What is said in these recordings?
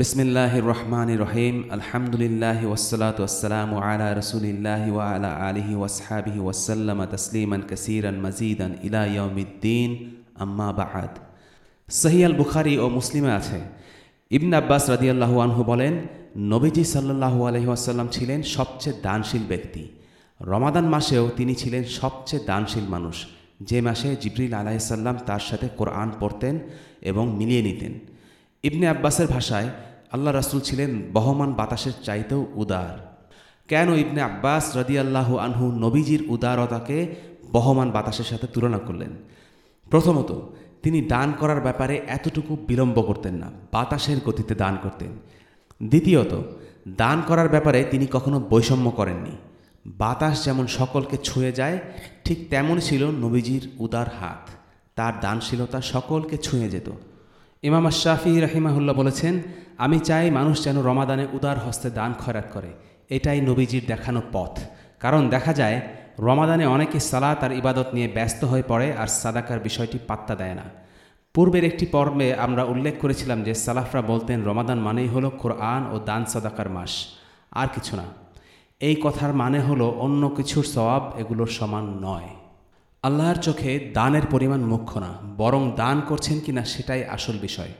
বিসমিল্লাহ রহমান রহিম আলহামদুলিল্লাহ ওসলাত ওসালাম আলা রসুলিল্লাহ ওয়ালা আলিহি ওসহাবিহি ওসাল্লাম তসলিমান কসিরান মজিদান ইলা ইয়মিদ্দিন আম্মা বাহাদ সহি আল বুখারি ও মুসলিমে আছে। ইবন আব্বাস রাদিয়াল্লাহু আনহু বলেন, নবীজি সাল্লাহু আলহি আসাল্লাম ছিলেন সবচেয়ে দানশীল ব্যক্তি। রমাদান মাসেও তিনি ছিলেন সবচেয়ে দানশীল মানুষ। যে মাসে জিবরিল আলাহিসাল্লাম তার সাথে কোরআন পড়তেন এবং মিলিয়ে নিতেন। ইবনে আব্বাসের ভাষায় আল্লাহ রাসুল ছিলেন বহমান বাতাসের চাইতেও উদার। কেন ইবনে আব্বাস রদিয়াল্লাহু আনহু নবীজির উদারতাকে বহমান বাতাসের সাথে তুলনা করলেন? প্রথমত, তিনি দান করার ব্যাপারে এতটুকু বিলম্ব করতেন না, বাতাসের গতিতে দান করতেন। দ্বিতীয়ত, দান করার ব্যাপারে তিনি কখনো বৈষম্য করেননি। বাতাস যেমন সকলকে ছুঁয়ে যায়, ঠিক তেমন ছিল নবীজির উদার হাত। তার দানশীলতা সকলকে ছুঁয়ে যেত। ইমাম আশাফি রাহিমাহুল্লাহ বলেছেন, আমি চাই মানুষ যেন রমাদানে উদার হস্তে দান খয়রাত করে। এটাই নবীজির দেখানো পথ। কারণ দেখা যায়, রমাদানে অনেকে সালাত আর ইবাদত নিয়ে ব্যস্ত হয়ে পড়ে আর সাদাকার বিষয়টি পাত্তা দেয় না। পূর্বের একটি পর্বে আমরা উল্লেখ করেছিলাম যে সালাফরা বলতেন, রমাদান মানেই হলো কোরআন ও দান সাদাকার মাস। আর কিছু না। এই কথার মানে হলো অন্য কিছুর সওয়াব এগুলোর সমান নয়। আল্লাহর চোখে দানের পরিমাণ মুখ্য না, বরং দান করছেন কিনা সেটাই আসল বিষয়।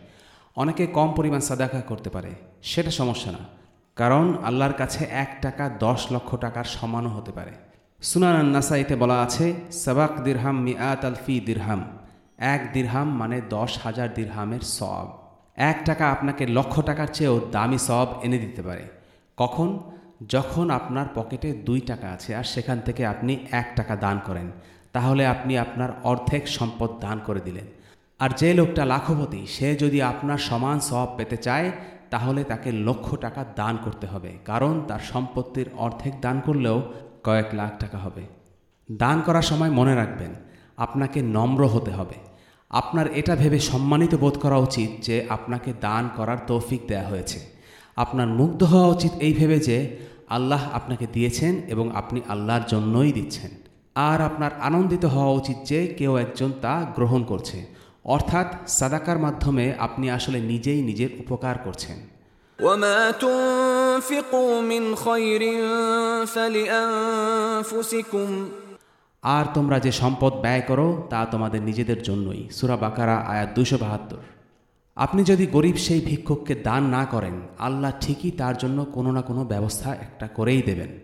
অনেকে কম পরিমাণ সাদাকা করতে পারে, সেটা সমস্যা না, কারণ আল্লাহর কাছে এক টাকা দশ লক্ষ টাকার সমানও হতে পারে। সুনান নাসাইতে বলা আছে, সাবাক দিরহাম মিয়াত আলফি দিরহাম। এক দিরহাম মানে দশ হাজার দিরহামের সব এক টাকা আপনাকে লক্ষ টাকার চেয়েও দামি সব এনে দিতে পারে। কখন? যখন আপনার পকেটে দুই টাকা আছে আর সেখান থেকে আপনি এক টাকা দান করেন। তাহলে আপনি আপনার অর্ধেক সম্পদ দান করে দিলেন। আর যে লোকটা লাখপতি, সে যদি আপনার সমান সব পেতে চায়, তাহলে তাকে লক্ষ টাকা দান করতে হবে। কারণ তার সম্পত্তির অর্ধেক দান করলেও কয়েক লাখ টাকা হবে। দান করার সময় মনে রাখবেন, আপনাকে নম্র হতে হবে। আপনার এটা ভেবে সম্মানিত বোধ করা উচিত যে আপনাকে দান করার তৌফিক দেয়া হয়েছে। আপনার মুগ্ধ হওয়া উচিত এই ভেবে যে আল্লাহ আপনাকে দিয়েছেন এবং আপনি আল্লাহর জন্যই দিচ্ছেন। আর আপনার আনন্দিত হওয়া উচিত যে কেউ একজন তা গ্রহণ করছে অর্থাৎ সাদাকার মাধ্যমে আপনি আসলে নিজেই নিজের উপকার করছেন وما تنفقوا من خير فلأنفسكم আর তোমরা যে সম্পদ ব্যয় করো তা তোমাদের নিজেদের জন্যই সুরা বাকারা আয়াত দুশো বাহাত্তর আপনি যদি গরিব সেই ভিক্ষুককে দান না করেন আল্লাহ ঠিকই তার জন্য কোনো না কোনো ব্যবস্থা একটা করেই দেবেন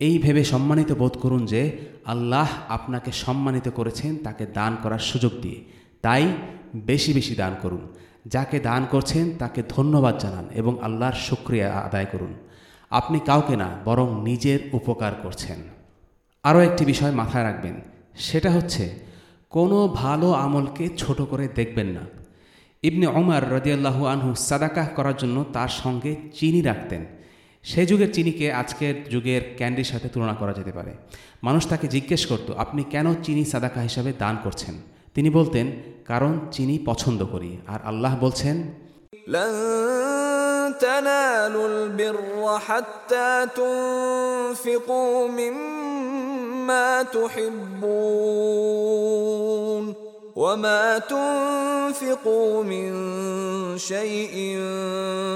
এই ভেবে সম্মানিত বোধ করুন যে আল্লাহ আপনাকে সম্মানিত করেছেন, তাকে দান করার সুযোগ দিয়ে। তাই বেশি বেশি দান করুন। যাকে দান করছেন, তাকে ধন্যবাদ জানান এবং আল্লাহর শুক্রিয়া আদায় করুন। আপনি কাউকে না, বরং নিজের উপকার করছেন। আরও একটি বিষয় মাথায় রাখবেন। সেটা হচ্ছে, কোনো ভালো আমলকে ছোট করে দেখবেন না। ইবনে ওমর রদিয়াল্লাহু আনহু সাদাকাহ করার জন্য তার সঙ্গে চিনি রাখতেন। সেই যুগের চিনিকে আজকের যুগের ক্যান্ডির সাথে তুলনা করা যেতে পারে মানুষ তাকে জিজ্ঞেস করত আপনি কেন চিনি সাদাকা হিসাবে দান করছেন তিনি বলতেন কারণ চিনি পছন্দ করি আর আল্লাহ বলছেন لن تنالوا البر حتى تنفقوا مما تحبون وما تنفقوا من شيء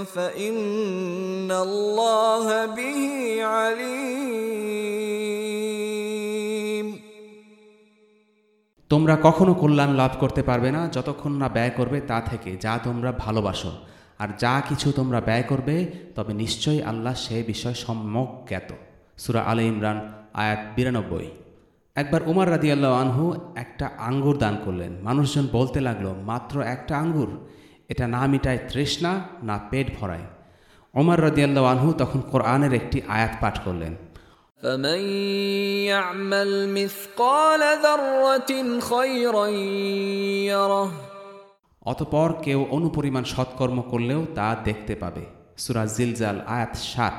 فإن الله به عليم তোমরা কখনো কল্যাণ লাভ করতে পারবে না যতক্ষণ না ব্যয় করবে তা থেকে যা তোমরা ভালোবাসো আর যা কিছু তোমরা ব্যয় করবে তবে নিশ্চয়ই আল্লাহ সে বিষয় সম্যক জ্ঞাত সুরা আলে ইমরান আয়াত বিরানব্বই একবার উমার রাদি আল্লাহ আনহু একটা আঙ্গুর দান করলেন মানুষজন বলতে লাগলো মাত্র একটা আঙ্গুর এটা না মিটায় তৃষ্ণা না পেট ভরায় ওমর রাদিয়াল্লাহ আনহু তখন কোরআনের একটি আয়াত পাঠ করলেন فمن يعمل مثقال ذرة خيرا يره অতপর কেউ অনুপরিমাণ সৎকর্ম করলেও তা দেখতে পাবে সুরা জিলজাল আয়াত সাত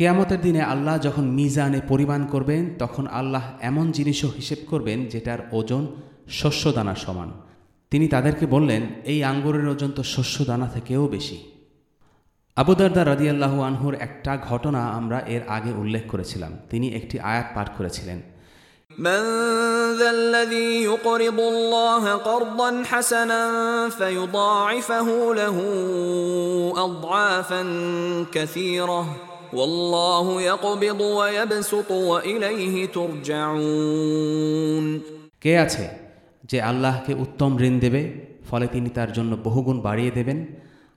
কেয়ামতের দিনে আল্লাহ যখন মিজানে পরিমাণ করবেন তখন আল্লাহ এমন জিনিসও হিসেব করবেন যেটার ওজন শস্যদানার সমান তিনি তাদেরকে বললেন এই আঙ্গুরের ওজন তো শস্যদানা থেকেও বেশি আবুদারদা রাদিয়াল্লাহু আনহুর একটা ঘটনা আমরা এর আগে উল্লেখ করেছিলাম তিনি একটি আয়াত পাঠ করেছিলেন من ذا الذي يقرض الله قرضا حسنا فيضاعفه له اضعافا كثيره কে আছে যে আল্লাহকে উত্তম ঋণ দেবে, ফলে তিনি তার জন্য বহুগুণ বাড়িয়ে দেবেন,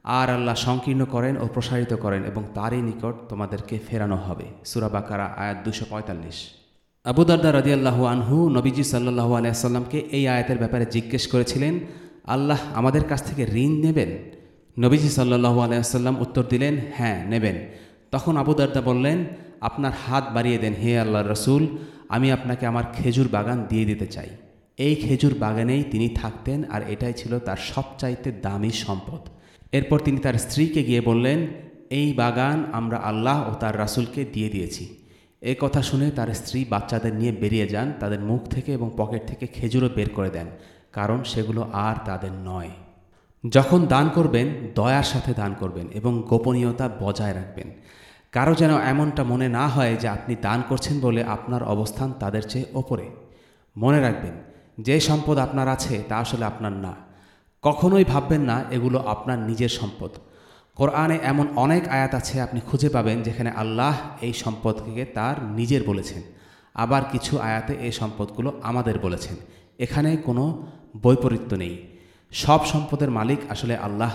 আর আল্লাহ সংকীর্ণ করেন ও প্রসারিত করেন এবং তারই নিকট তোমাদেরকে ফেরানো হবে। সুরাবাকারা আয়াত দুশো পঁয়তাল্লিশ। আবুদার্দা রদিয়াল্লাহু আনহু নবীজি সাল্লাহু আলাইসাল্লামকে এই আয়াতের ব্যাপারে জিজ্ঞেস করেছিলেন, আল্লাহ আমাদের কাছ থেকে ঋণ নেবেন? নবীজি সাল্লাহু আলাইসাল্লাম উত্তর দিলেন হ্যাঁ নেবেন। তখন আবুদার্দা বললেন, আপনার হাত বাড়িয়ে দেন হে আল্লাহ রসুল, আমি আপনাকে আমার খেজুর বাগান দিয়ে দিতে চাই। এই খেজুর বাগানেই তিনি থাকতেন আর এটাই ছিল তার সবচাইতে দামি সম্পদ। এরপর তিনি তার স্ত্রীকে গিয়ে বললেন, এই বাগান আমরা আল্লাহ ও তার রাসূলকে দিয়ে দিয়েছি। এই কথা শুনে তার স্ত্রী বাচ্চাদের নিয়ে বেরিয়ে যান, তাদের মুখ থেকে এবং পকেট থেকে খেজুরও বের করে দেন, কারণ সেগুলো আর তাদের নয়। যখন দান করবেন, দয়ার সাথে দান করবেন এবং গোপনীয়তা বজায় রাখবেন। কারও যেন এমনটা মনে না হয় যে আপনি দান করছেন বলে আপনার অবস্থান তাদের চেয়ে ওপরে। মনে রাখবেন, যে সম্পদ আপনার আছে তা আসলে আপনার না। কখনোই ভাববেন না, এগুলো আপনার নিজের সম্পদ। কোরআনে এমন অনেক আয়াত আছে আপনি খুঁজে পাবেন যেখানে আল্লাহ এই সম্পদকে তার নিজের বলেছেন। আবার কিছু আয়াতে এই সম্পদগুলো আমাদের বলেছেন। এখানে কোনো বৈপরীত্য নেই। সব সম্পদের মালিক আসলে আল্লাহ।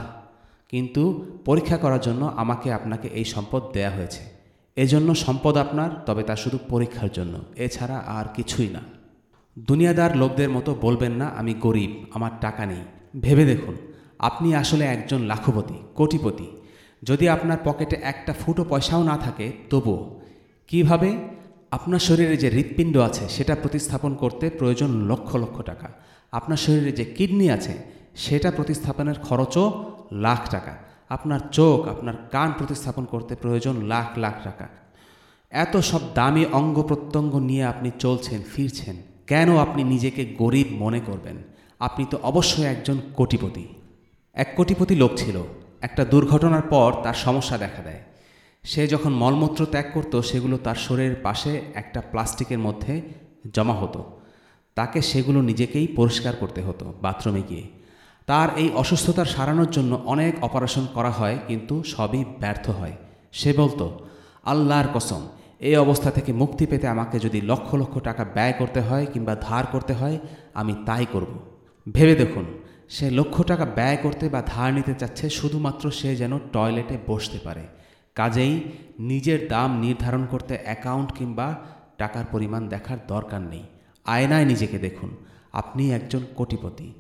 কিন্তু পরীক্ষা করার জন্য আমাকে আপনাকে এই সম্পদ দেয়া হয়েছে। এজন্য সম্পদ আপনার, তবে তা শুধু পরীক্ষার জন্য। এছাড়া আর কিছুই না। দুনিয়াদার লোকদের মতো বলবেন না, আমি গরিব, আমার টাকা নেই। ভেবে দেখুন, আপনি আসলে একজন লাখপতি, কোটিপতি। যদি আপনার পকেটে একটা ফুটো পয়সাও না থাকে, তবুও। কীভাবে? আপনার শরীরে যে হৃৎপিণ্ড আছে, সেটা প্রতিস্থাপন করতে প্রয়োজন লক্ষ লক্ষ টাকা। আপনার শরীরে যে কিডনি আছে, সেটা প্রতিস্থাপনের খরচও লাখ টাকা। আপনার চোখ, আপনার কান প্রতিস্থাপন করতে প্রয়োজন লাখ লাখ টাকা। এত সব দামি অঙ্গ প্রত্যঙ্গ নিয়ে আপনি চলছেন, ফিরছেন, কেন আপনি নিজেকে গরিব মনে করবেন? আপনি তো অবশ্যই একজন কোটিপতি। এক কোটিপতি লোক ছিল। একটা দুর্ঘটনার পর তার সমস্যা দেখা দেয়। সে যখন মলমূত্র ত্যাগ করত, সেগুলো তার শরীরের পাশে একটা প্লাস্টিকের মধ্যে জমা হতো। তাকে সেগুলো নিজেকেই পরিষ্কার করতে হতো, বাথরুমে গিয়ে। তার এই অসুস্থতার সারানোর জন্য অনেক অপারেশন করা হয়, কিন্তু সবই ব্যর্থ হয়। সে বলতো, আল্লাহর কসম, এই অবস্থা থেকে মুক্তি পেতে আমাকে যদি লক্ষ লক্ষ টাকা ব্যয় করতে হয় কিংবা ধার করতে হয়, আমি তাই করব। ভেবে দেখুন, সে লক্ষ টাকা ব্যয় করতে বা ধার নিতে চাচ্ছে শুধুমাত্র সে যেন টয়লেটে বসতে পারে। কাজেই নিজের দাম নির্ধারণ করতে অ্যাকাউন্ট কিংবা টাকার পরিমাণ দেখার দরকার নেই। আয়নায় নিজেকে দেখুন, আপনি একজন কোটিপতি।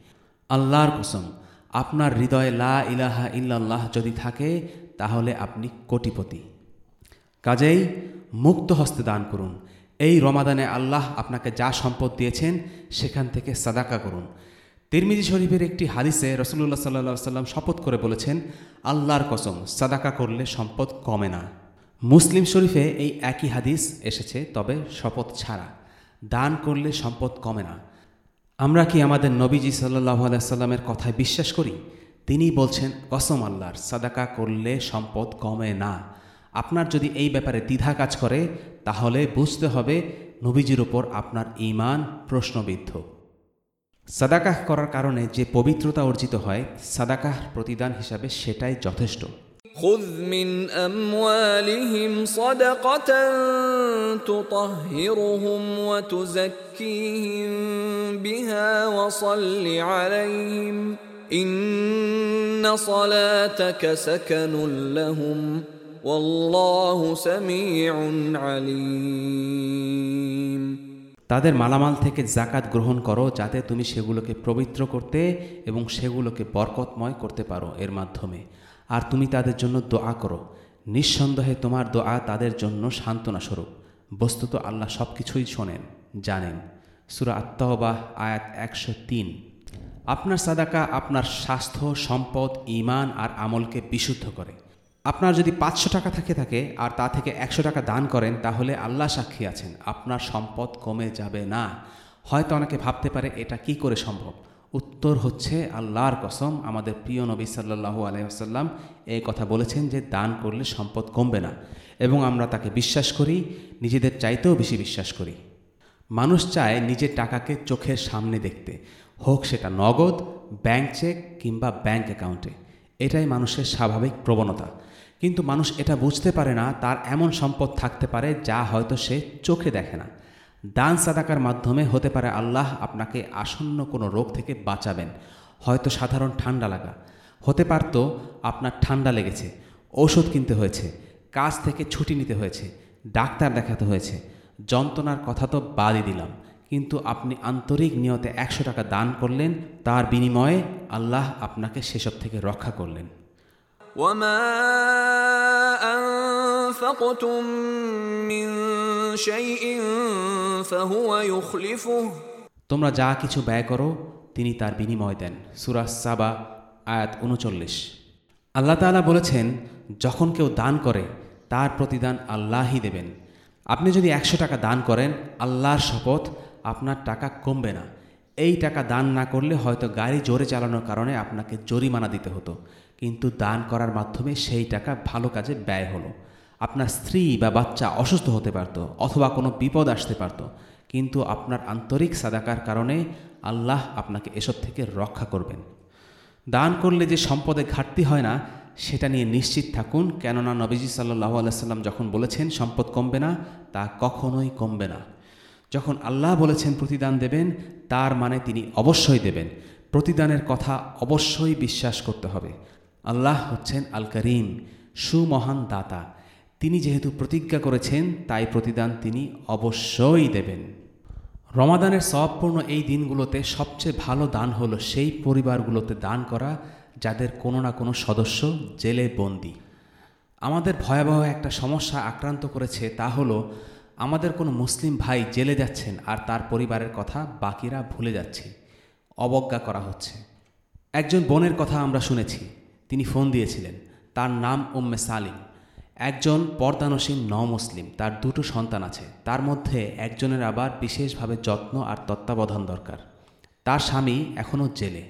আল্লাহর কসম, আপনার হৃদয়ে লা ইলাহা ইল্লাল্লাহ যদি থাকে, তাহলে আপনি কোটিপতি। কাজেই মুক্ত হস্তে দান করুন। এই রমাদানে আল্লাহ আপনাকে যা সম্পদ দিয়েছেন, সেখান থেকে সাদাকা করুন। তিরমিজি শরীফের একটি হাদিসে রসুল্লাহ সাল্লা সাল্লাম শপথ করে বলেছেন, আল্লাহর কসম, সাদাকা করলে সম্পদ কমে না। মুসলিম শরীফে এই একই হাদিস এসেছে, তবে শপথ ছাড়া। দান করলে সম্পদ কমে না। আমরা কি আমাদের নবীজি সাল্লাহ আলাইসাল্লামের কথায় বিশ্বাস করি? তিনি বলছেন, কসম আল্লাহর, সাদাকা করলে সম্পদ কমে না। আপনার যদি এই ব্যাপারে দ্বিধা কাজ করে, তাহলে বুঝতে হবে নবীজির ওপর আপনার ইমান প্রশ্নবিদ্ধ। সাদাকাহ করার কারণে যে পবিত্রতা অর্জিত হয় সাদাকাহ প্রতিদান হিসাবে সেটাই যথেষ্ট। خذ من أموالهم صدقة تطهرهم وتزكيهم بها وصل عليهم إن صلاتك سكن لهم والله سميع عليم তাদের মালামাল থেকে জাকাত গ্রহণ করো যাতে তুমি সেগুলোকে পবিত্র করতে এবং সেগুলোকে বরকতময় করতে পারো এর মাধ্যমে আর তুমি তাদের জন্য দোয়া করো। নিঃসন্দেহে তোমার দোয়া তাদের জন্য সান্ত্বনা স্বরূপ। বস্তুত আল্লাহ সব কিছুই শোনেন, জানেন। সুরা আত্মাহবাহ আয়াত একশো তিন। আপনার সাদাকা আপনার স্বাস্থ্য, সম্পদ ইমান আর আমলকে বিশুদ্ধ করে। আপনার যদি পাঁচশো টাকা থাকে থাকে আর তা থেকে একশো টাকা দান করেন, তাহলে আল্লাহ সাক্ষী আছেন। আপনার সম্পদ কমে যাবে না। হয়তো অনেকে ভাবতে পারে, এটা কি করে সম্ভব? উত্তর হচ্ছে আল্লাহর কসম, আমাদের প্রিয় নবী সাল্লাহু আলহাম এই কথা বলেছেন যে দান করলে সম্পদ কমবে না এবং আমরা তাকে বিশ্বাস করি, নিজেদের চাইতেও বেশি বিশ্বাস করি। মানুষ চায় নিজের টাকাকে চোখের সামনে দেখতে, হোক সেটা নগদ, ব্যাংক চেক কিংবা ব্যাংক অ্যাকাউন্টে। এটাই মানুষের স্বাভাবিক প্রবণতা। কিন্তু মানুষ এটা বুঝতে পারে না, তার এমন সম্পদ থাকতে পারে যা হয়তো সে চোখে দেখে না। দান সাদাকার মাধ্যমে হতে পারে আল্লাহ আপনাকে আসন্ন কোনো রোগ থেকে বাঁচাবেন হয়তো সাধারণ ঠান্ডা লাগা হতে পারত আপনার ঠান্ডা লেগেছে ঔষধ কিনতে হয়েছে কাজ থেকে ছুটি নিতে হয়েছে ডাক্তার দেখাতে হয়েছে যন্ত্রণার কথা তো বাদই দিলাম কিন্তু আপনি আন্তরিক নিয়তে একশো টাকা দান করলেন তার বিনিময়ে আল্লাহ আপনাকে সেসব থেকে রক্ষা করলেন وما أنفقتم من شيء فهو يخلفه তোমরা যা কিছু ব্যয় করো তিনি তার বিনিময় দেন সুরাজ সাবা আয়াত উনচল্লিশ আল্লাহ তাআলা বলেছেন যখন কেউ দান করে তার প্রতিদান আল্লাহই দেবেন আপনি যদি একশো টাকা দান করেন আল্লাহর শপথ আপনার টাকা কমবে না এই টাকা দান না করলে হয়তো গাড়ি জোরে চালানোর কারণে আপনাকে জরিমানা দিতে হতো কিন্তু দান করার মাধ্যমে সেই টাকা ভালো কাজে ব্যয় হলো আপনার স্ত্রী বা বাচ্চা অসুস্থ হতে পারত অথবা কোনো বিপদ আসতে পারত। কিন্তু আপনার আন্তরিক সাদাকার কারণে আল্লাহ আপনাকে এসব থেকে রক্ষা করবেন। দান করলে যে সম্পদে ঘাটতি হয় না, সেটা নিয়ে নিশ্চিত থাকুন। কেননা নবীজি সাল্লাহ আলাইসাল্লাম যখন বলেছেন, সম্পদ কমবে না, তা কখনোই কমবে না। যখন আল্লাহ বলেছেন প্রতিদান দেবেন, তার মানে তিনি অবশ্যই দেবেন। প্রতিদানের কথা অবশ্যই বিশ্বাস করতে হবে। আল্লাহ হচ্ছেন আল করিম সুমহান দাতা। তিনি যেহেতু প্রতিজ্ঞা করেছেন, তাই প্রতিদান তিনি অবশ্যই দেবেন। রমাদানের সবপূর্ণ এই দিনগুলোতে সবচেয়ে ভালো দান হলো সেই পরিবারগুলোতে দান করা, যাদের কোনো না কোনো সদস্য জেলে বন্দি। আমাদের ভয়াবহ একটা সমস্যা আক্রান্ত করেছে, তা হলো আমাদের কোনো মুসলিম ভাই জেলে যাচ্ছেন আর তার পরিবারের কথা বাকিরা ভুলে যাচ্ছে, অবজ্ঞা করা হচ্ছে। একজন বোনের কথা আমরা শুনেছি, তিনি ফোন দিয়েছিলেন, তার নাম উম্মে সালিম। একজন পর্দানসীন ন মুসলিম তার দুটো সন্তান আছে। তার মধ্যে একজনের আবার বিশেষভাবে যত্ন আর তত্ত্বাবধান দরকার। তার স্বামী এখনও জেলে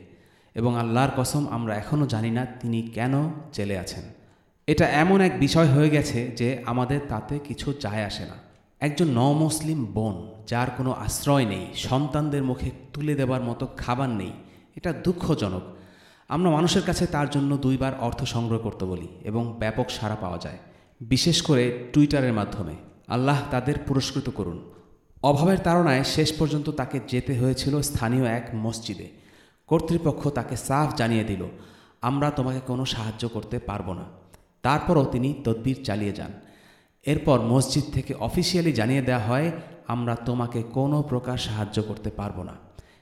এবং আল্লাহর কসম আমরা এখনও জানি না তিনি কেন জেলে আছেন। এটা এমন এক বিষয় হয়ে গেছে যে আমাদের তাতে কিছু যায় আসে না। একজন ন মুসলিম বোন যার কোনো আশ্রয় নেই, সন্তানদের মুখে তুলে দেবার মতো খাবার নেই, এটা দুঃখজনক। আমরা মানুষের কাছে তার জন্য দুইবার অর্থ সংগ্রহ করতে বলি এবং ব্যাপক সাড়া পাওয়া যায়। বিশেষ করে টুইটারের মাধ্যমে। আল্লাহ তাদের পুরস্কৃত করুন। অভাবের তাড়নায় শেষ পর্যন্ত তাকে যেতে হয়েছিল স্থানীয় এক মসজিদে। কর্তৃপক্ষ তাকে সাফ জানিয়ে দিল, আমরা তোমাকে কোনো সাহায্য করতে পারব না। তারপরও তিনি তদবির চালিয়ে যান। এরপর মসজিদ থেকে অফিসিয়ালি জানিয়ে দেওয়া হয়, আমরা তোমাকে কোনো প্রকার সাহায্য করতে পারব না।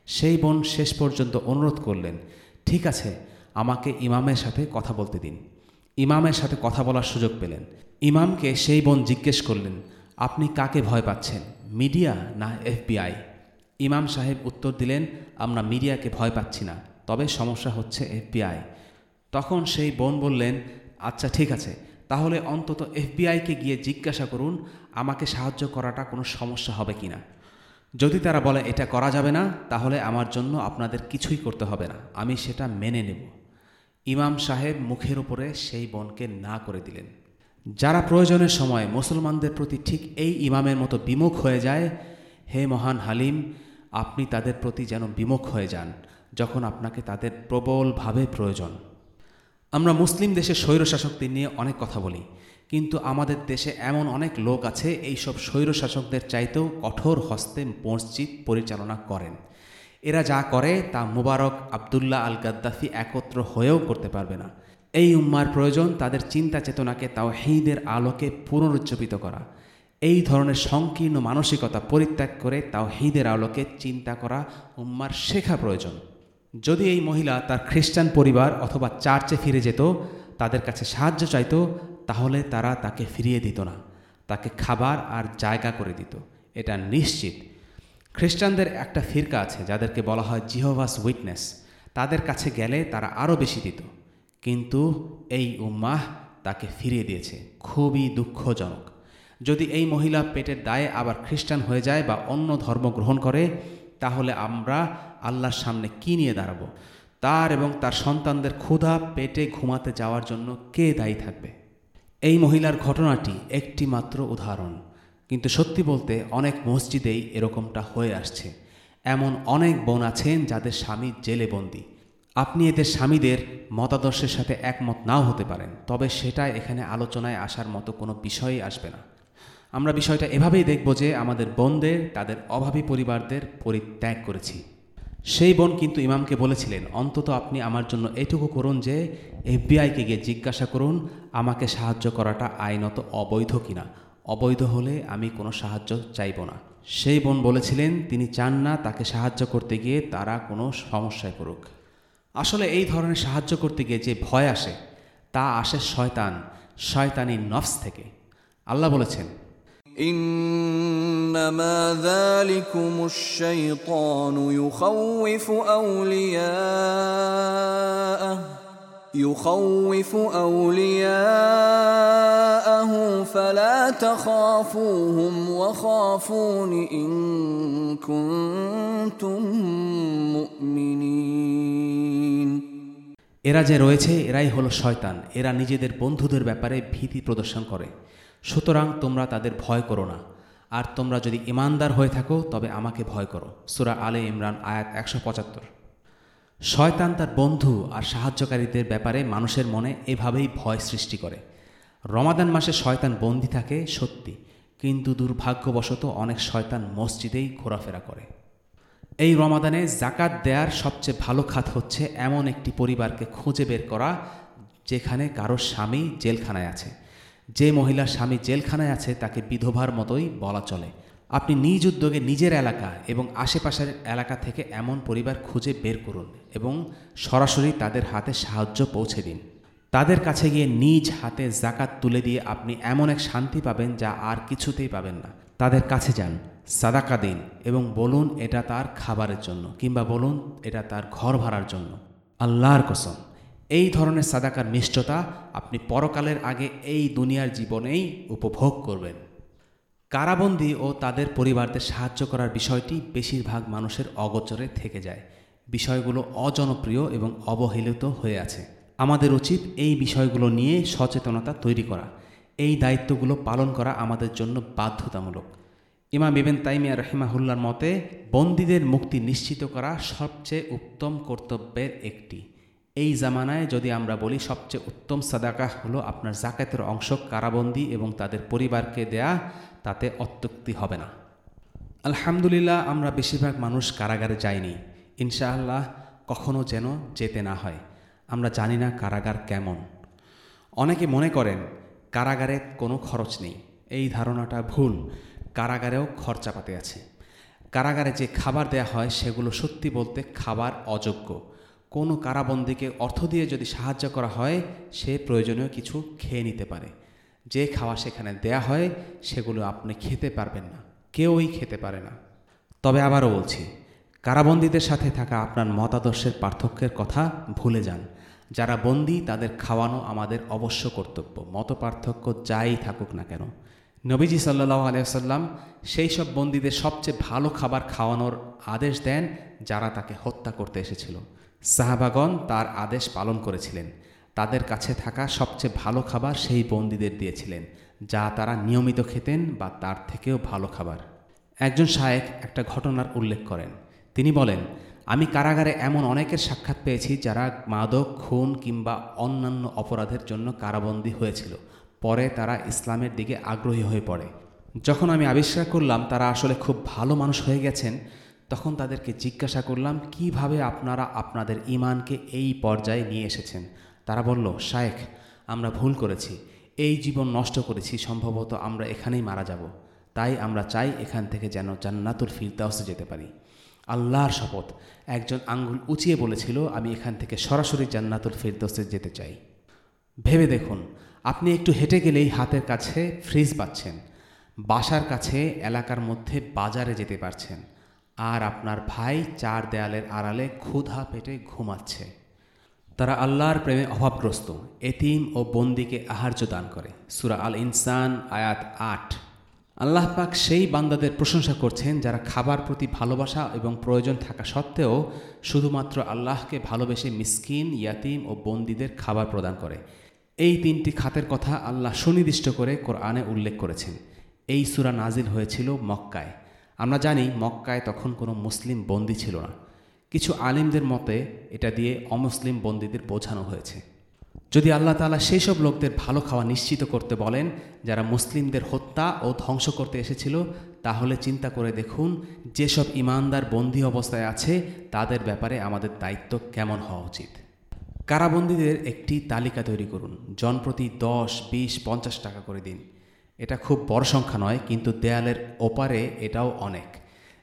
সেই বোন শেষ পর্যন্ত অনুরোধ করলেন, ঠিক আছে, আমাকে ইমামের সাথে কথা বলতে দিন। ইমামের সাথে কথা বলার সুযোগ পেলেন। ইমামকে সেই বোন জিজ্ঞেস করলেন, আপনি কাকে ভয় পাচ্ছেন, মিডিয়া না এফবিআই? ইমাম সাহেব উত্তর দিলেন, আমরা মিডিয়াকে ভয় পাচ্ছি না, তবে সমস্যা হচ্ছে এফবিআই। তখন সেই বোন বললেন আচ্ছা ঠিক আছে, তাহলে অন্তত এফবিআইকে গিয়ে জিজ্ঞাসা করুন, আমাকে সাহায্য করাটা কোনো সমস্যা হবে কি না। যদি তারা বলে এটা করা যাবে না, তাহলে আমার জন্য আপনাদের কিছুই করতে হবে না, আমি সেটা মেনে নেব। ইমাম সাহেব মুখের উপরে সেই বোনকে না করে দিলেন। যারা প্রয়োজনের সময় মুসলমানদের প্রতি ঠিক এই ইমামের মতো বিমুখ হয়ে যায়, হে মহান হালিম, আপনি তাদের প্রতি যেন বিমুখ হয়ে যান যখন আপনাকে তাদের প্রবলভাবে প্রয়োজন। আমরা মুসলিম দেশের স্বৈরশাসকদের নিয়ে অনেক কথা বলি, কিন্তু আমাদের দেশে এমন অনেক লোক আছে এইসব স্বৈরশাসকদের চাইতেও কঠোর হস্তে মসজিদ পরিচালনা করেন। এরা যা করে তা মুবারক আবদুল্লাহ আল গাদ্দাফি একত্র হয়েও করতে পারবে না। এই উম্মার প্রয়োজন, তাদের চিন্তা চেতনাকে তাও হেইদের আলোকে পুনরুজ্জীবিত করা। এই ধরনের সংকীর্ণ মানসিকতা পরিত্যাগ করে তাও হেইদের আলোকে চিন্তা করা উম্মার শেখা প্রয়োজন। যদি এই মহিলা তার খ্রিস্টান পরিবার অথবা চার্চে ফিরে যেত, তাদের কাছে সাহায্য চাইত, তাহলে তারা তাকে ফিরিয়ে দিত না। তাকে খাবার আর জায়গা করে দিত। এটা নিশ্চিত। খ্রিস্টানদের একটা ফিরকা আছে, যাদেরকে বলা হয় জিহোভাস উইটনেস। তাদের কাছে গেলে তারা আরও বেশি দিত। কিন্তু এই উম্মাহ তাকে ফিরিয়ে দিয়েছে। খুবই দুঃখজনক। যদি এই মহিলা পেটের দায়ে আবার খ্রিস্টান হয়ে যায় বা অন্য ধর্ম গ্রহণ করে, তাহলে আমরা আল্লাহর সামনে কি নিয়ে দাঁড়াবো? তার এবং তার সন্তানদের ক্ষুধা পেটে ঘুমাতে যাওয়ার জন্য কে দায়ী থাকবে? এই মহিলার ঘটনাটি একটি মাত্র উদাহরণ। কিন্তু সত্যি বলতে অনেক মসজিদেই এরকমটা হয়ে আসছে। এমন অনেক বোন আছেন যাদের স্বামী জেলে বন্দী আপনি এদের স্বামীদের মতাদর্শের সাথে একমত নাও হতে পারেন, তবে সেটা এখানে আলোচনায় আসার মতো কোনো বিষয়ই আসবে না। আমরা বিষয়টা এভাবেই দেখব যে আমাদের বোনদের, তাদের অভাবী পরিবারদের পরিত্যাগ করেছি। সেই বোন কিন্তু ইমামকে বলেছিলেন, অন্তত আপনি আমার জন্য এটুকু করুন যে এফবিআইকে গিয়ে জিজ্ঞাসা করুন, আমাকে সাহায্য করাটা আইনত অবৈধ কিনা। অবৈধ হলে আমি কোনো সাহায্য চাইব না। সেই বোন বলেছিলেন, তিনি চান না তাকে সাহায্য করতে গিয়ে তারা কোনো সমস্যায় পড়ুক। আসলে এই ধরনের সাহায্য করতে গিয়ে যে ভয় আসে তা আসে শয়তান শয়তানি নফস থেকে আল্লাহ বলেছেন انما ذلكم الشيطان يخوف اولياءه يخوف اولياءه فلا تخافوهم وخافون ان كنتم مؤمنين এরা যে রয়েছে এরাই হলো শয়তান এরা নিজেদের বন্ধুদের ব্যাপারে ভীতি প্রদর্শন করে সুতরাং তোমরা তাদের ভয় করো না আর তোমরা যদি ইমানদার হয়ে থাকো তবে আমাকে ভয় করো সুরা আলে ইমরান আয়াত একশো পঁচাত্তর শয়তান তার বন্ধু আর সাহায্যকারীদের ব্যাপারে মানুষের মনে এভাবেই ভয় সৃষ্টি করে। রমাদান মাসে শয়তান বন্দি থাকে, সত্যি, কিন্তু দুর্ভাগ্যবশত অনেক শয়তান মসজিদেই ঘোরাফেরা করে। এই রমাদানে জাকাত দেয়ার সবচেয়ে ভালো খাত হচ্ছে এমন একটি পরিবারকে খুঁজে বের করা, যেখানে কারও স্বামী জেলখানায় আছে। যে মহিলার স্বামী জেলখানায় আছে, তাকে বিধবার মতোই বলা চলে। আপনি নিজ উদ্যোগে নিজের এলাকা এবং আশেপাশের এলাকা থেকে এমন পরিবার খুঁজে বের করুন এবং সরাসরি তাদের হাতে সাহায্য পৌঁছে দিন। তাদের কাছে গিয়ে নিজ হাতে জাকাত তুলে দিয়ে আপনি এমন এক শান্তি পাবেন যা আর কিছুতেই পাবেন না। তাদের কাছে যান, সাদাকা দিন এবং বলুন, এটা তার খাবারের জন্য কিংবা বলুন, এটা তার ঘর ভাড়ার জন্য আল্লাহর কসম, এই ধরনের সাদাকার মিষ্টতা আপনি পরকালের আগে এই দুনিয়ার জীবনেই উপভোগ করবেন। কারাবন্দী ও তাদের পরিবারদের সাহায্য করার বিষয়টি বেশিরভাগ মানুষের অগোচরে থেকে যায়। বিষয়গুলো অজনপ্রিয় এবং অবহেলিত হয়ে আছে। আমাদের উচিত এই বিষয়গুলো নিয়ে সচেতনতা তৈরি করা। এই দায়িত্বগুলো পালন করা আমাদের জন্য বাধ্যতামূলক। ইমাম ইবেন তাইমিয়া রহিমাহুল্লার মতে, বন্দীদের মুক্তি নিশ্চিত করা সবচেয়ে উত্তম কর্তব্যের একটি। এই জামানায় যদি আমরা বলি সবচেয়ে উত্তম সাদাকা হলো আপনার জাকাতের অংশ, কারাবন্দি এবং তাদের পরিবারকে দেয়া, তাতে অত্যুক্তি হবে না। আলহামদুলিল্লাহ, আমরা বেশিরভাগ মানুষ কারাগারে যাইনি। ইনশাআল্লাহ, কখনো যেন যেতে না হয়। আমরা জানি না কারাগার কেমন। অনেকে মনে করেন, কারাগারে কোনো খরচ নেই। এই ধারণাটা ভুল। কারাগারেও খরচাপাতি আছে। কারাগারে যে খাবার দেয়া হয়, সেগুলো সত্যি বলতে খাবার অযোগ্য। কোনো কারাবন্দীকে অর্থ দিয়ে যদি সাহায্য করা হয়, সে প্রয়োজনীয় কিছু খেয়ে নিতে পারে। যে খাওয়া সেখানে দেয়া হয়, সেগুলো আপনি খেতে পারবেন না। কেউই খেতে পারে না। তবে আবারও বলছি, কারাবন্দীদের সাথে থাকা আপনার মতাদর্শের পার্থক্যের কথা ভুলে যান। যারা বন্দী, তাদের খাওয়ানো আমাদের অবশ্য কর্তব্য। মত পার্থক্য যাই থাকুক না কেন। নবীজি সাল্লাহ আলিয়াল্লাম সেই সব বন্দীদের সবচেয়ে ভালো খাবার খাওয়ানোর আদেশ দেন যারা তাকে হত্যা করতে এসেছিল। সাহাবাগন তার আদেশ পালন করেছিলেন। তাদের কাছে থাকা সবচেয়ে ভালো খাবার সেই বন্দীদের দিয়েছিলেন, যা তারা নিয়মিত খেতেন বা তার থেকেও ভালো খাবার। একজন শায়েক একটা ঘটনার উল্লেখ করেন। তিনি বলেন, আমি কারাগারে এমন অনেকের সাক্ষাৎ পেয়েছি যারা মাদক, খুন কিংবা অন্যান্য অপরাধের জন্য কারাবন্দী হয়েছিল। পরে তারা ইসলামের দিকে আগ্রহী হয়ে পড়ে। যখন আমি আবিষ্কার করলাম তারা আসলে খুব ভালো মানুষ হয়ে গেছেন তখন তাদেরকে জিজ্ঞাসা করলাম, কীভাবে আপনারা আপনাদের ইমানকে এই পর্যায়ে নিয়ে এসেছেন? তারা বলল, শায়েখ, আমরা ভুল করেছি। এই জীবন নষ্ট করেছি, সম্ভবত আমরা এখানেই মারা যাব। তাই আমরা চাই এখান থেকে যেন জান্নাতুল ফিরদাউসে যেতে পারি। আল্লাহর শপথ। একজন আঙ্গুল উঁচিয়ে বলেছিল, আমি এখান থেকে সরাসরি জান্নাতুল ফিরদৌসে যেতে চাই। ভেবে দেখুন, আপনি একটু হেঁটে গেলেই হাতের কাছে ফ্রিজ পাচ্ছেন। বাসার কাছে, এলাকার মধ্যে বাজারে যেতে পারছেন। আর আপনার ভাই চার দেয়ালের আড়ালে ক্ষুধা পেটে ঘুমাচ্ছে। তারা আল্লাহর প্রেমে অভাবগ্রস্ত, এতিম ও বন্দিকে আহার্য দান করে। সুরা আল ইনসান আয়াত আট। আল্লাহ পাক সেই বান্দাদের প্রশংসা করছেন যারা খাবার প্রতি ভালোবাসা এবং প্রয়োজন থাকা সত্ত্বেও শুধুমাত্র আল্লাহকে ভালোবেসে মিসকিন, ইয়াতিম ও বন্দীদের খাবার প্রদান করে। এই তিনটি খাতের কথা আল্লাহ সুনির্দিষ্ট করে কোরআনে উল্লেখ করেছেন। এই সুরা নাজিল হয়েছিল মক্কায়। আমরা জানি মক্কায় তখন কোনো মুসলিম বন্দি ছিল না। কিছু আলিমদের মতে এটা দিয়ে অমুসলিম বন্দীদের বোঝানো হয়েছে। যদি আল্লাহ তালা সেই সব লোকদের ভালো খাওয়া নিশ্চিত করতে বলেন, যারা মুসলিমদের হত্যা ও ধ্বংস করতে এসেছিল, তাহলে চিন্তা করে দেখুন, যেসব ইমানদার বন্দী অবস্থায় আছে, তাদের ব্যাপারে আমাদের দায়িত্ব কেমন হওয়া উচিত। কারাবন্দীদের একটি তালিকা তৈরি করুন জনপ্রতি দশ, বিশ, পঞ্চাশ টাকা করে দিন। এটা খুব বড় সংখ্যা নয়, কিন্তু দেয়ালের ওপারে এটাও অনেক।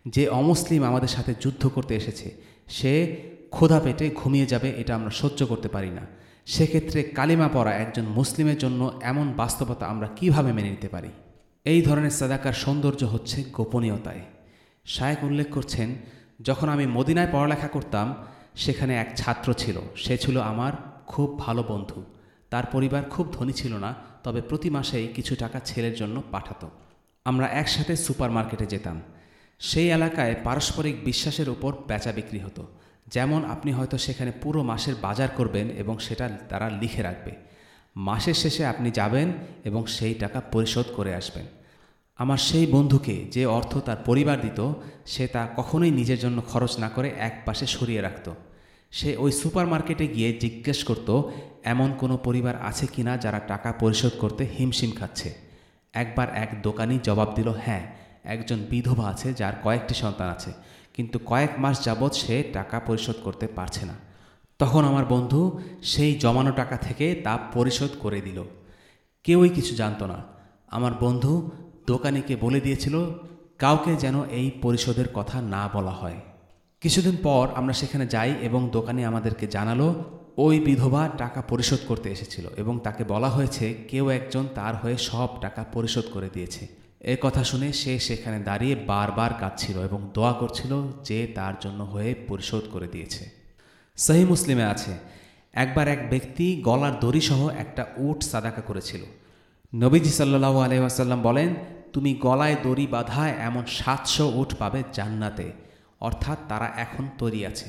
যে অমুসলিম আমাদের সাথে যুদ্ধ করতে এসেছে, সে ক্ষুধা পেটে ঘুমিয়ে যাবে, এটা আমরা সহ্য করতে পারি না। সেক্ষেত্রে কালিমা পড়া একজন মুসলিমের জন্য এমন বাস্তবতা আমরা কীভাবে মেনে নিতে পারি? এই ধরনের সাদাকার সৌন্দর্য হচ্ছে গোপনীয়তায়। শায়েক উল্লেখ করছেন, যখন আমি মদিনায় পড়ালেখা করতাম, সেখানে এক ছাত্র ছিল, সে ছিল আমার খুব ভালো বন্ধু। তার পরিবার খুব ধনী ছিল না, তবে প্রতি মাসেই কিছু টাকা ছেলের জন্য পাঠাতো। আমরা একসাথে সুপার মার্কেটে যেতাম। সেই এলাকায় পারস্পরিক বিশ্বাসের উপর বেচা বিক্রি হতো। যেমন আপনি হয়তো সেখানে পুরো মাসের বাজার করবেন এবং সেটা তারা লিখে রাখবে। মাসের শেষে আপনি যাবেন এবং সেই টাকা পরিশোধ করে আসবেন। আমার সেই বন্ধুকে যে অর্থ তার পরিবার দিত, সে তা কখনোই নিজের জন্য খরচ না করে এক পাশে সরিয়ে রাখত। সে ওই সুপার মার্কেটে গিয়ে জিজ্ঞেস করত, এমন কোনো পরিবার আছে কি না যারা টাকা পরিশোধ করতে হিমশিম খাচ্ছে? একবার এক দোকানি জবাব দিল হ্যাঁ একজন বিধবা আছে যার কয়েকটি সন্তান আছে, কিন্তু কয়েক মাস যাবৎ সে টাকা পরিশোধ করতে পারছে না। তখন আমার বন্ধু সেই জমানো টাকা থেকে তা পরিশোধ করে দিল। কেউই কিছু জানতো না। আমার বন্ধু দোকানিকে বলে দিয়েছিল, কাউকে যেন এই পরিশোধের কথা না বলা হয়। কিছুদিন পর আমরা সেখানে যাই এবং দোকানে আমাদেরকে জানালো, ওই বিধবা টাকা পরিশোধ করতে এসেছিল এবং তাকে বলা হয়েছে কেউ একজন তার হয়ে সব টাকা পরিশোধ করে দিয়েছে। এ কথা শুনে সে সেখানে দাঁড়িয়ে বারবার কাঁদছিল এবং দোয়া করছিল যে তার জন্য হয়ে পরিশোধ করে দিয়েছে। সহি মুসলিমে আছে, একবার এক ব্যক্তি গলার দড়িসহ একটা উট সাদাকা করেছিল। নবীজি সাল্লাহ আলহাসাল্লাম বলেন, তুমি গলায় দড়ি বাঁধা এমন সাতশো উট পাবে জান্নাতে। অর্থাৎ তারা এখন তৈরি আছে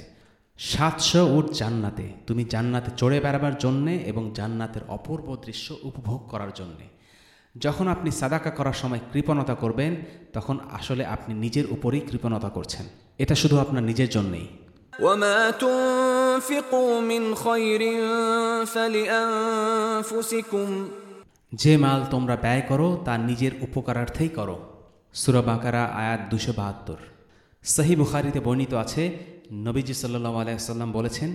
সাতশো উট জান্নাতে তুমি জান্নাতে চড়ে বেড়াবার জন্যে এবং জান্নাতের অপূর্ব দৃশ্য উপভোগ করার জন্যে যখন আপনি সাদাকা করার সময় কৃপণতা করবেন তখন আসলে আপনি নিজের উপরেই কৃপণতা করছেন এটা শুধু আপনার নিজের জন্যেই وما تنفقوا من خير فلأنفسكم যে মাল তোমরা ব্যয় করো তা নিজের উপকারার্থেই করো সুরা বাকারা আয়াত দুশো বাহাত্তর সাহি বুখারিতে বর্ণিত আছে, নবীজি সাল্লু আলাইসাল্লাম বলেছেন,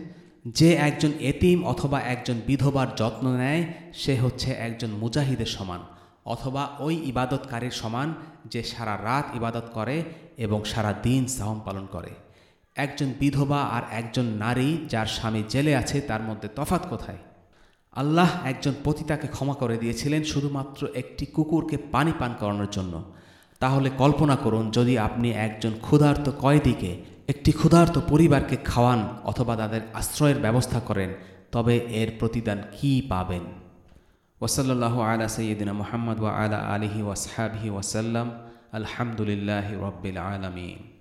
যে একজন এতিম অথবা একজন বিধবার যত্ন নেয়, সে হচ্ছে একজন মুজাহিদের সমান, অথবা ওই ইবাদতকারীর সমান যে সারা রাত ইবাদত করে এবং সারা দিন সাহম পালন করে। একজন বিধবা আর একজন নারী যার স্বামী জেলে আছে, তার মধ্যে তফাত কোথায়? আল্লাহ একজন পতিতাকে ক্ষমা করে দিয়েছিলেন শুধুমাত্র একটি কুকুরকে পানি পান করানোর জন্য। তাহলে কল্পনা করুন যদি আপনি একজন ক্ষুধার্ত কয়েদিকে একটি ক্ষুধার্ত পরিবারকে খাওয়ান অথবা তাদের আশ্রয়ের ব্যবস্থা করেন, তবে এর প্রতিদান কি পাবেন? ওসল্লাহ আলা সঈদিনা মোহাম্মদ ওয়া আলা আলিহি ওয়াসাবি ওয়াসাল্লাম। আলহামদুলিল্লাহ রব্বিল আলমিন।